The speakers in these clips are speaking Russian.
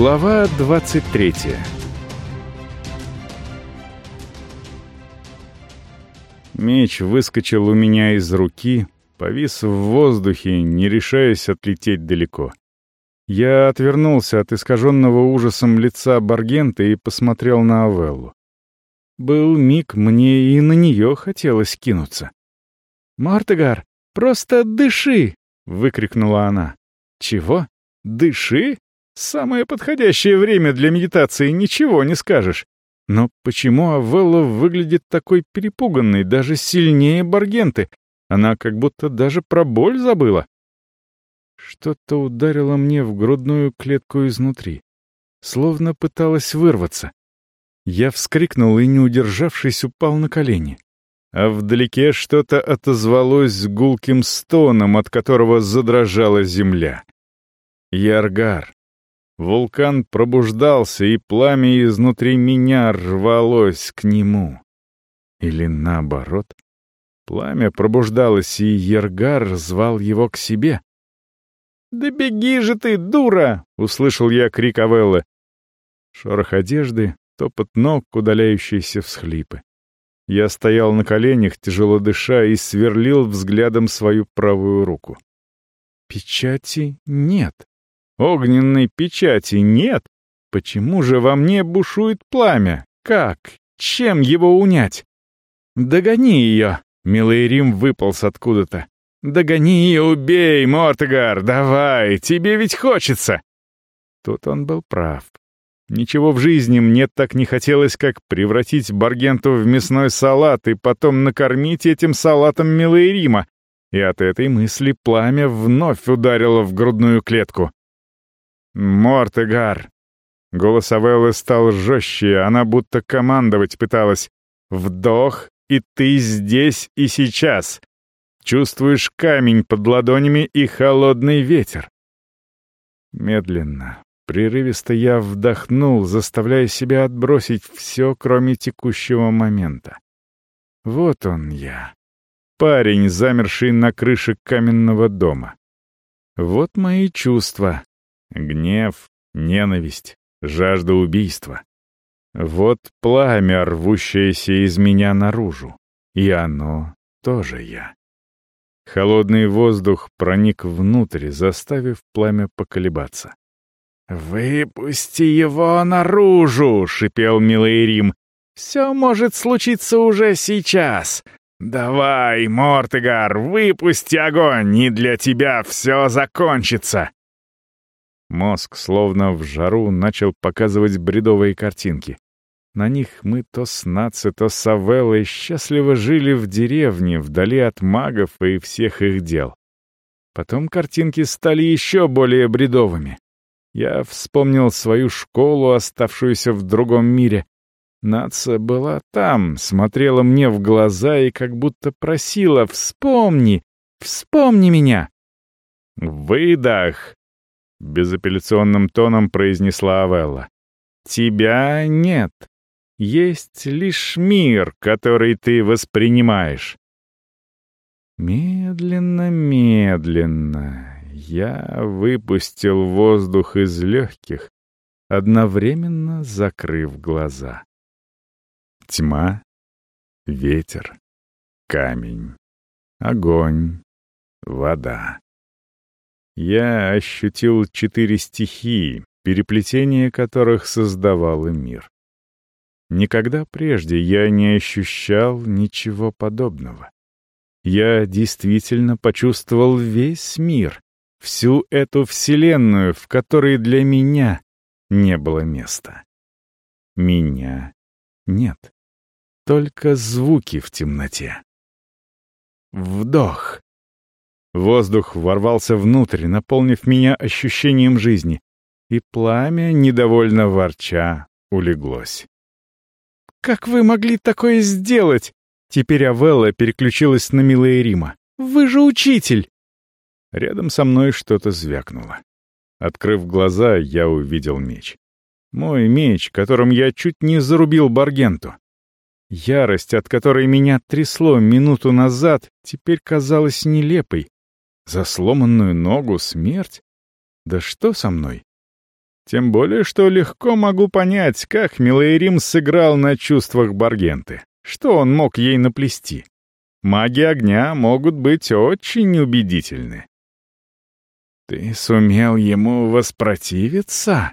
Глава 23 Меч выскочил у меня из руки, повис в воздухе, не решаясь отлететь далеко. Я отвернулся от искаженного ужасом лица Баргента и посмотрел на Авеллу. Был миг, мне и на нее хотелось кинуться. «Мартегар, просто дыши!» — выкрикнула она. «Чего? Дыши? Самое подходящее время для медитации, ничего не скажешь. Но почему Авелла выглядит такой перепуганной, даже сильнее Баргенты? Она как будто даже про боль забыла. Что-то ударило мне в грудную клетку изнутри. Словно пыталась вырваться. Я вскрикнул и, не удержавшись, упал на колени. А вдалеке что-то отозвалось гулким стоном, от которого задрожала земля. Яргар. Вулкан пробуждался, и пламя изнутри меня рвалось к нему. Или наоборот. Пламя пробуждалось, и Яргар звал его к себе. «Да беги же ты, дура!» — услышал я крик Авеллы. Шорох одежды, топот ног, удаляющиеся всхлипы. Я стоял на коленях, тяжело дыша, и сверлил взглядом свою правую руку. Печати нет. Огненной печати нет. Почему же во мне бушует пламя? Как? Чем его унять? Догони ее! Милый Рим выполз откуда-то. «Догони и убей, Мортегар, давай, тебе ведь хочется!» Тут он был прав. Ничего в жизни мне так не хотелось, как превратить Баргенту в мясной салат и потом накормить этим салатом милые Рима. И от этой мысли пламя вновь ударило в грудную клетку. «Мортегар!» Голос Авеллы стал жестче, она будто командовать пыталась. «Вдох, и ты здесь и сейчас!» Чувствуешь камень под ладонями и холодный ветер. Медленно, прерывисто я вдохнул, заставляя себя отбросить все, кроме текущего момента. Вот он я. Парень, замерший на крыше каменного дома. Вот мои чувства. Гнев, ненависть, жажда убийства. Вот пламя, рвущееся из меня наружу. И оно тоже я. Холодный воздух проник внутрь, заставив пламя поколебаться. «Выпусти его наружу!» — шипел милый Рим. «Все может случиться уже сейчас. Давай, Мортегар, выпусти огонь, и для тебя все закончится!» Мозг, словно в жару, начал показывать бредовые картинки. На них мы то с Наци, то с Авеллой счастливо жили в деревне, вдали от магов и всех их дел. Потом картинки стали еще более бредовыми. Я вспомнил свою школу, оставшуюся в другом мире. Наца была там, смотрела мне в глаза и как будто просила «Вспомни! Вспомни меня!» «Выдох!» — безапелляционным тоном произнесла Авелла. «Тебя нет. Есть лишь мир, который ты воспринимаешь. Медленно, медленно я выпустил воздух из легких, одновременно закрыв глаза. Тьма, ветер, камень, огонь, вода. Я ощутил четыре стихии, переплетение которых создавало мир. Никогда прежде я не ощущал ничего подобного. Я действительно почувствовал весь мир, всю эту вселенную, в которой для меня не было места. Меня нет. Только звуки в темноте. Вдох. Воздух ворвался внутрь, наполнив меня ощущением жизни, и пламя, недовольно ворча, улеглось. «Как вы могли такое сделать?» Теперь Авелла переключилась на милые Рима. «Вы же учитель!» Рядом со мной что-то звякнуло. Открыв глаза, я увидел меч. Мой меч, которым я чуть не зарубил Баргенту. Ярость, от которой меня трясло минуту назад, теперь казалась нелепой. За сломанную ногу смерть? Да что со мной? Тем более, что легко могу понять, как Милейрим сыграл на чувствах Баргенты. Что он мог ей наплести? Маги огня могут быть очень убедительны. «Ты сумел ему воспротивиться?»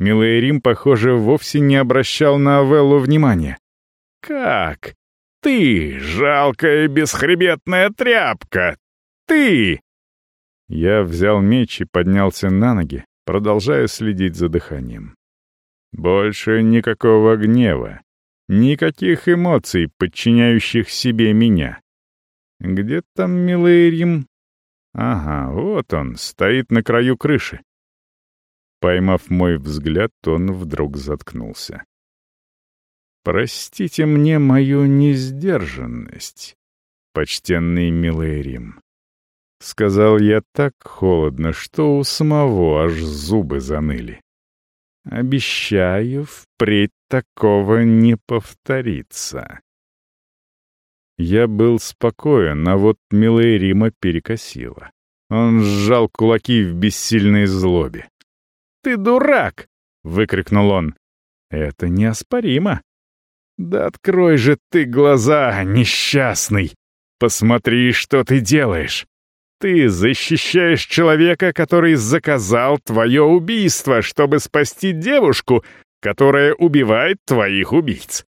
Милейрим, похоже, вовсе не обращал на Авеллу внимания. «Как? Ты, жалкая бесхребетная тряпка! Ты!» Я взял меч и поднялся на ноги, продолжая следить за дыханием. Больше никакого гнева, никаких эмоций, подчиняющих себе меня. Где там милый Рим? Ага, вот он, стоит на краю крыши. Поймав мой взгляд, он вдруг заткнулся. «Простите мне мою несдержанность, почтенный милый Рим. Сказал я так холодно, что у самого аж зубы заныли. Обещаю, впредь такого не повторится. Я был спокоен, а вот милая Рима перекосила. Он сжал кулаки в бессильной злобе. «Ты дурак!» — выкрикнул он. «Это неоспоримо!» «Да открой же ты глаза, несчастный! Посмотри, что ты делаешь! Ты защищаешь человека, который заказал твое убийство, чтобы спасти девушку, которая убивает твоих убийц.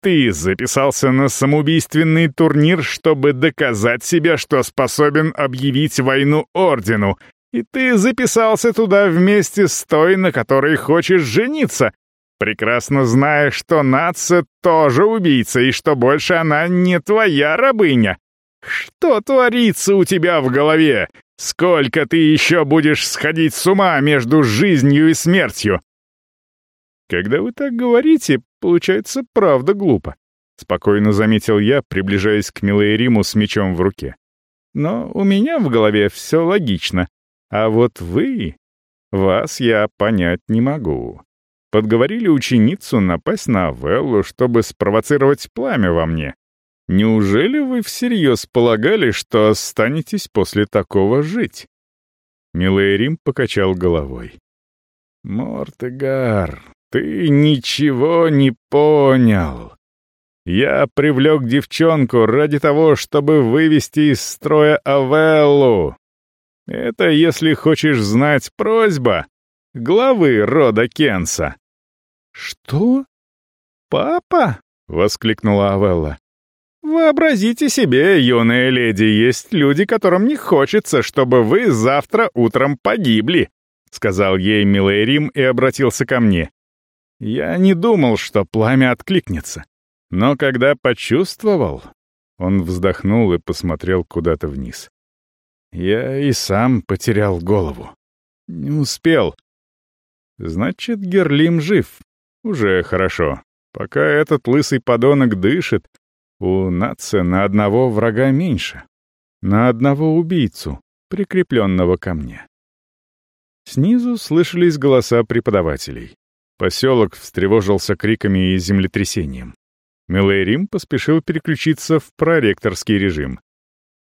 Ты записался на самоубийственный турнир, чтобы доказать себе, что способен объявить войну Ордену, и ты записался туда вместе с той, на которой хочешь жениться, прекрасно зная, что Натса тоже убийца, и что больше она не твоя рабыня, что творится у тебя в голове? Сколько ты еще будешь сходить с ума между жизнью и смертью?» «Когда вы так говорите, получается правда глупо», — спокойно заметил я, приближаясь к Милейриму с мечом в руке. «Но у меня в голове все логично. А вот вы... Вас я понять не могу. Подговорили ученицу напасть на Веллу, чтобы спровоцировать пламя во мне. Неужели вы всерьез полагали, что останетесь после такого жить?» Милый Рим покачал головой. «Мортегар, ты ничего не понял. Я привлек девчонку ради того, чтобы вывести из строя Авеллу. Это, если хочешь знать, просьба главы рода Кенса». «Что? Папа?» — воскликнула Авелла. Вообразите себе, юная леди, есть люди, которым не хочется, чтобы вы завтра утром погибли, сказал ей милый Рим и обратился ко мне. Я не думал, что пламя откликнется, но когда почувствовал, он вздохнул и посмотрел куда-то вниз. Я и сам потерял голову. Не успел. Значит, Герлим жив. Уже хорошо. Пока этот лысый подонок дышит, у нации на одного врага меньше. На одного убийцу, прикрепленного ко мне. Снизу слышались голоса преподавателей. Поселок встревожился криками и землетрясением. Милейрим поспешил переключиться в проректорский режим.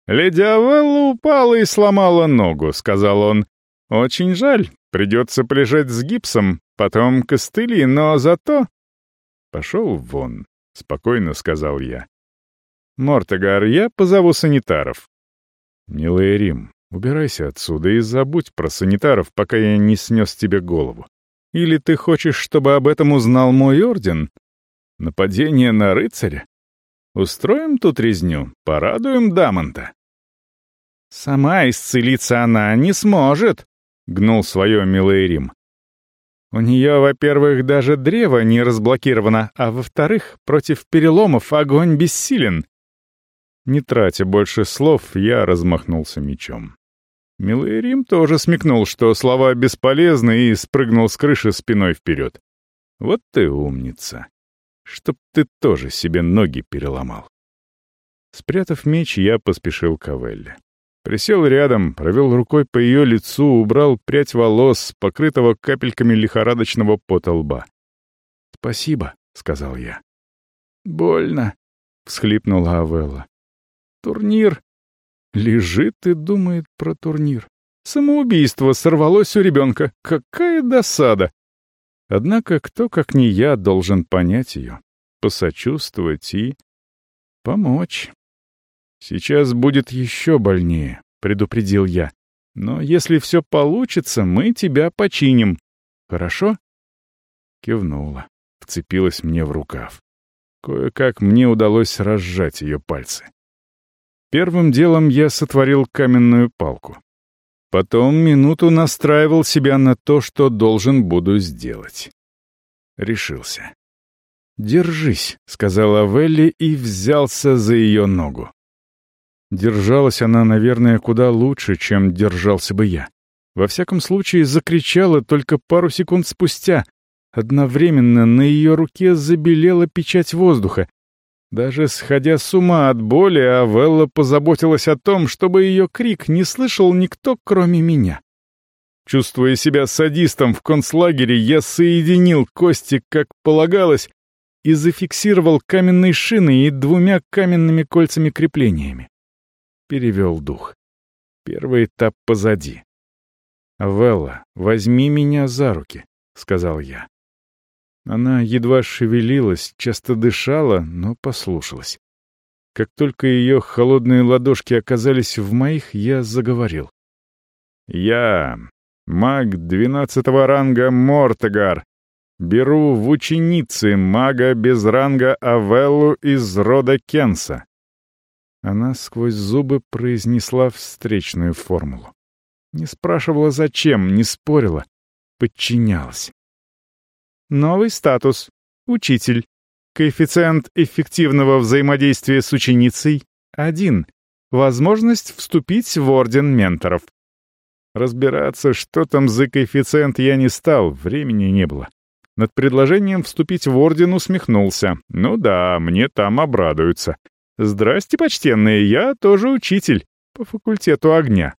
«Леди Авелла упала и сломала ногу», — сказал он. «Очень жаль, придется полежать с гипсом, потом костыли, но зато...» «Пошел вон», — спокойно сказал я. «Мортегар, я позову санитаров». «Милый Рим, убирайся отсюда и забудь про санитаров, пока я не снес тебе голову. Или ты хочешь, чтобы об этом узнал мой орден? Нападение на рыцаря? Устроим тут резню, порадуем Дамонта». «Сама исцелиться она не сможет», — гнул свое милый Рим. У нее, во-первых, даже древо не разблокировано, а во-вторых, против переломов огонь бессилен. Не тратя больше слов, я размахнулся мечом. Милый Рим тоже смекнул, что слова бесполезны, и спрыгнул с крыши спиной вперед. Вот ты умница. Чтоб ты тоже себе ноги переломал. Спрятав меч, я поспешил к Авелле. Присел рядом, провел рукой по ее лицу, убрал прядь волос, покрытого капельками лихорадочного пота лба. «Спасибо», — сказал я. «Больно», — всхлипнула Авелла. Турнир. Лежит и думает про турнир. Самоубийство сорвалось у ребенка. Какая досада! Однако кто, как не я, должен понять ее, посочувствовать и помочь. Сейчас будет еще больнее, предупредил я. Но если все получится, мы тебя починим. Хорошо? Кивнула, вцепилась мне в рукав. Кое-как мне удалось разжать ее пальцы. Первым делом я сотворил каменную палку. Потом минуту настраивал себя на то, что должен буду сделать. Решился. «Держись», — сказала Велли и взялся за ее ногу. Держалась она, наверное, куда лучше, чем держался бы я. Во всяком случае, закричала только пару секунд спустя. Одновременно на ее руке забелела печать воздуха, даже сходя с ума от боли, Авелла позаботилась о том, чтобы ее крик не слышал никто, кроме меня. Чувствуя себя садистом в концлагере, я соединил кости, как полагалось, и зафиксировал каменной шиной и двумя каменными кольцами-креплениями. Перевел дух. Первый этап позади. «Велла, возьми меня за руки», — сказал я. Она едва шевелилась, часто дышала, но послушалась. Как только ее холодные ладошки оказались в моих, я заговорил. «Я, маг двенадцатого ранга Мортегар, беру в ученицы мага без ранга Авеллу из рода Кенса». Она сквозь зубы произнесла встречную формулу. Не спрашивала зачем, не спорила, подчинялась. Новый статус. Учитель. Коэффициент эффективного взаимодействия с ученицей — 1. Возможность вступить в Орден Менторов. Разбираться, что там за коэффициент, я не стал, времени не было. Над предложением вступить в Орден усмехнулся. Ну да, мне там обрадуются. Здрасте, почтенные, я тоже учитель по факультету огня.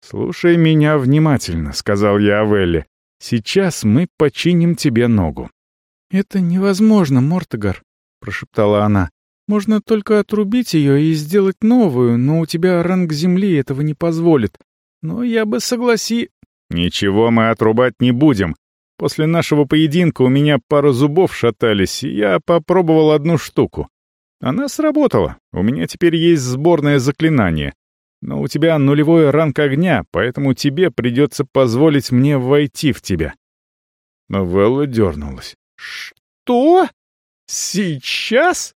«Слушай меня внимательно», — сказал я Авелле. Сейчас мы починим тебе ногу». «Это невозможно, Мортогар», — прошептала она. «Можно только отрубить ее и сделать новую, но у тебя ранг земли этого не позволит. Но я бы согласи...» «Ничего мы отрубать не будем. После нашего поединка у меня пара зубов шатались, и я попробовал одну штуку. Она сработала. У меня теперь есть сборное заклинание. Но у тебя нулевой ранг огня, поэтому тебе придется позволить мне войти в тебя». Новелла дернулась. «Что? Сейчас?»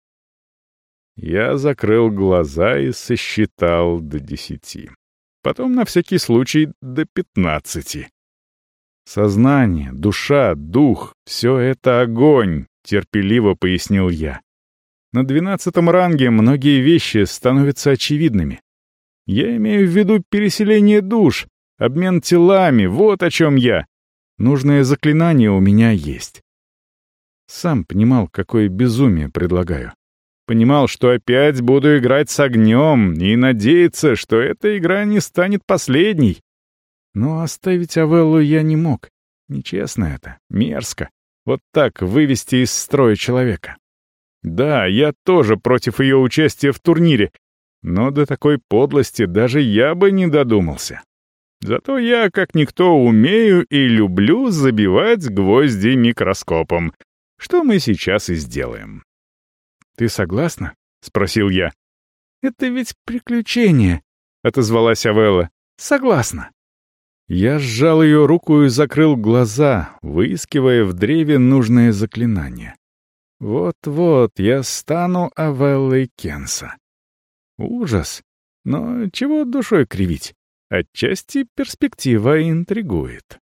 Я закрыл глаза и сосчитал до десяти. Потом, на всякий случай, до пятнадцати. «Сознание, душа, дух — все это огонь», — терпеливо пояснил я. На двенадцатом ранге многие вещи становятся очевидными. Я имею в виду переселение душ, обмен телами, вот о чем я. Нужное заклинание у меня есть. Сам понимал, какое безумие предлагаю. Понимал, что опять буду играть с огнем и надеяться, что эта игра не станет последней. Но оставить Авеллу я не мог. Нечестно это, мерзко. Вот так вывести из строя человека. Да, я тоже против ее участия в турнире, но до такой подлости даже я бы не додумался. Зато я, как никто, умею и люблю забивать гвозди микроскопом, что мы сейчас и сделаем. «Ты согласна?» — спросил я. «Это ведь приключение», — отозвалась Авелла. «Согласна». Я сжал ее руку и закрыл глаза, выискивая в древе нужное заклинание. Вот-вот я стану Авеллой Кенса. Ужас. Но чего душой кривить? Отчасти перспектива интригует.